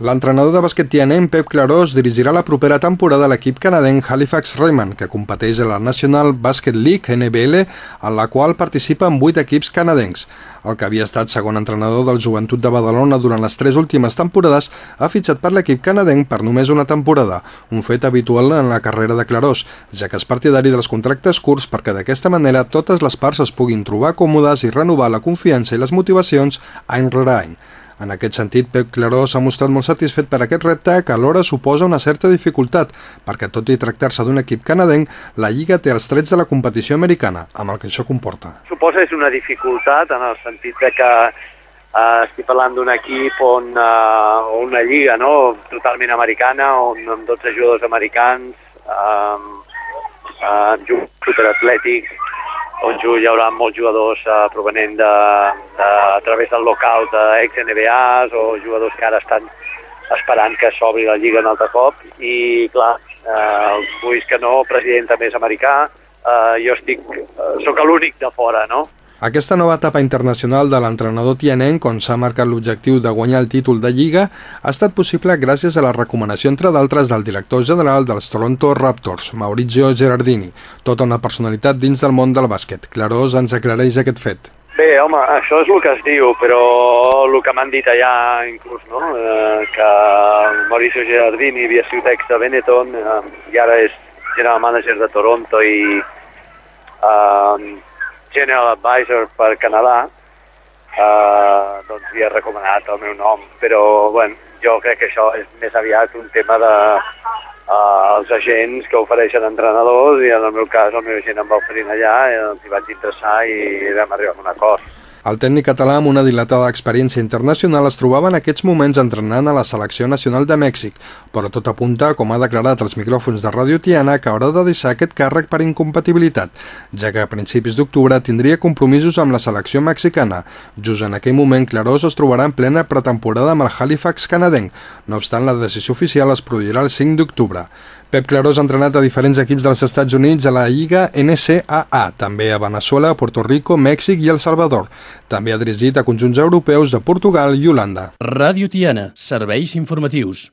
L'entrenador de bàsquet tianenc Pep Clarós dirigirà la propera temporada l'equip canadenc Halifax Rayman, que competeix a la National Basket League NBL, en la qual participen vuit equips canadencs. El que havia estat segon entrenador del Joventut de Badalona durant les tres últimes temporades ha fitxat per l'equip canadenc per només una temporada, un fet habitual en la carrera de Clarós, ja que és partidari dels contractes curts perquè d'aquesta manera totes les parts es puguin trobar còmodes i renovar la confiança i les motivacions any rere any. En aquest sentit, Pep Claró s'ha mostrat molt satisfet per aquest repte que alhora suposa una certa dificultat, perquè tot i tractar-se d'un equip canadenc, la Lliga té els trets de la competició americana, amb el que això comporta. Suposa és una dificultat en el sentit de que uh, estic parlant d'un equip on uh, una lliga no? totalment americana, on amb 12 jugadors americans, uh, uh, superatlètics, on hi haurà molts jugadors uh, provenent de, de, a través del local d'ex-NBAs o jugadors que ara estan esperant que s'obri la Lliga un altre cop i clar, eh, vull que no, president també és americà, eh, jo estic, eh, sóc l'únic de fora, no? Aquesta nova etapa internacional de l'entrenador tianenc, on s'ha marcat l'objectiu de guanyar el títol de Lliga, ha estat possible gràcies a la recomanació, entre d'altres, del director general dels Toronto Raptors, Maurizio Gerardini, tota una personalitat dins del món del bàsquet. Clarós ens aclareix aquest fet. Bé, home, això és el que es diu, però el que m'han dit allà, inclús, no? eh, que Mauricio Gerardini havia sigut ex de Benetton eh, i ara és general manager de Toronto i eh, General Advisor per Canadà, eh, doncs li ha recomanat el meu nom, però bueno, jo crec que això és més aviat un tema de eh, els agents que ofereixen entrenadors i en el meu cas el meu agent em va oferir allà i els hi vaig interessar i vam arribar a un acord. El tècnic català amb una dilatada experiència internacional es trobava en aquests moments entrenant a la selecció nacional de Mèxic, però tot apunta, com ha declarat als micròfons de Ràdio Tiana, que haurà de deixar aquest càrrec per incompatibilitat, ja que a principis d'octubre tindria compromisos amb la selecció mexicana. Just en aquell moment, Clarós es trobarà en plena pretemporada amb el Halifax canadenc. No obstant, la decisió oficial es produirà el 5 d'octubre. Pep Clarós ha entrenat a diferents equips dels Estats Units a la Lliga NCAA, també a Venezuela, Puerto Rico, Mèxic i El Salvador. També ha dirigit a conjunts europeus de Portugal i Holanda. Ràdio Tiana, serveis informatius.